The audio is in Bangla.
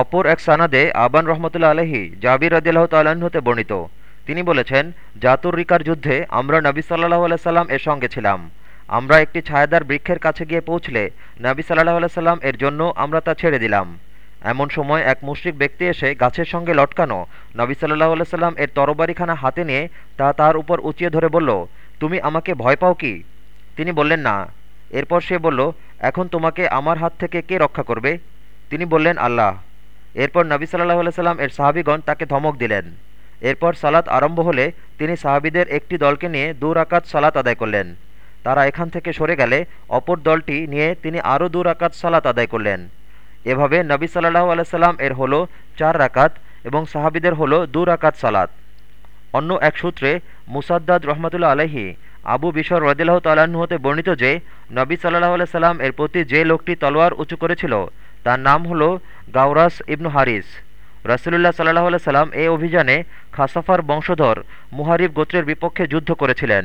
অপর এক সানাদে আবান রহমতুল্লা আলহী জাবির রদিল্লাহ তাল্লাহ্ন হতে বর্ণিত। তিনি বলেছেন, জাতুর রিকার যুদ্ধে আমরা নবী সাল্লাহ সাল্লাম এর সঙ্গে ছিলাম। আমরা একটি ছায়াদার বৃক্ষের কাছে গিয়ে পৌঁছলে নবী সাল্লাহ সাল্লাম এর জন্য আমরা তা ছেড়ে দিলাম। এমন সময় এক মুশরিক ব্যক্তি এসে গাছের সঙ্গে লটকানো নবী সাল্লাহ সাল্লাম এর তরবারিখানা হাতে নিয়ে তা তার উপর উঁচিয়ে ধরে বলল, তুমি আমাকে ভয় পাও কি? তিনি বললেন, না। এরপর সে বলল, এখন তোমাকে আমার হাত থেকে কে রক্ষা করবে? তিনি বললেন, আল্লাহ। এরপর নবী সাল্লাহ সাল্লাম এর সাহাবিগণ তাকে ধমক দিলেন। এরপর সালাত আরম্ভ হলে তিনি সাহাবিদের একটি দলকে নিয়ে দু রাকাত সালাত আদায় করলেন। তারা এখান থেকে সরে গেলে অপর দলটি নিয়ে তিনি আরও দু রাকাত সালাত আদায় করলেন। এভাবে নবী সাল্লাহ আলাইসাল্লাম এর হলো চার রাকাত এবং সাহাবিদের হলো দু রাকাত সালাত। অন্য এক সূত্রে মুসাদ্দাদ রহমতুল্লা আলহি আবু বিশর রদিল্লাহ তালাহ্ন হতে বর্ণিত যে, নবী সাল্লাহ আলাই সাল্লাম এর প্রতি যে লোকটি তলোয়ার উঁচু করেছিল তার নাম হল গাউরাস ইবনু হারিস। রসুলুল্লাহ সাল্লাহ সাল্লাম এ অভিযানে খাসাফার বংশধর মুহারিব গোত্রের বিপক্ষে যুদ্ধ করেছিলেন।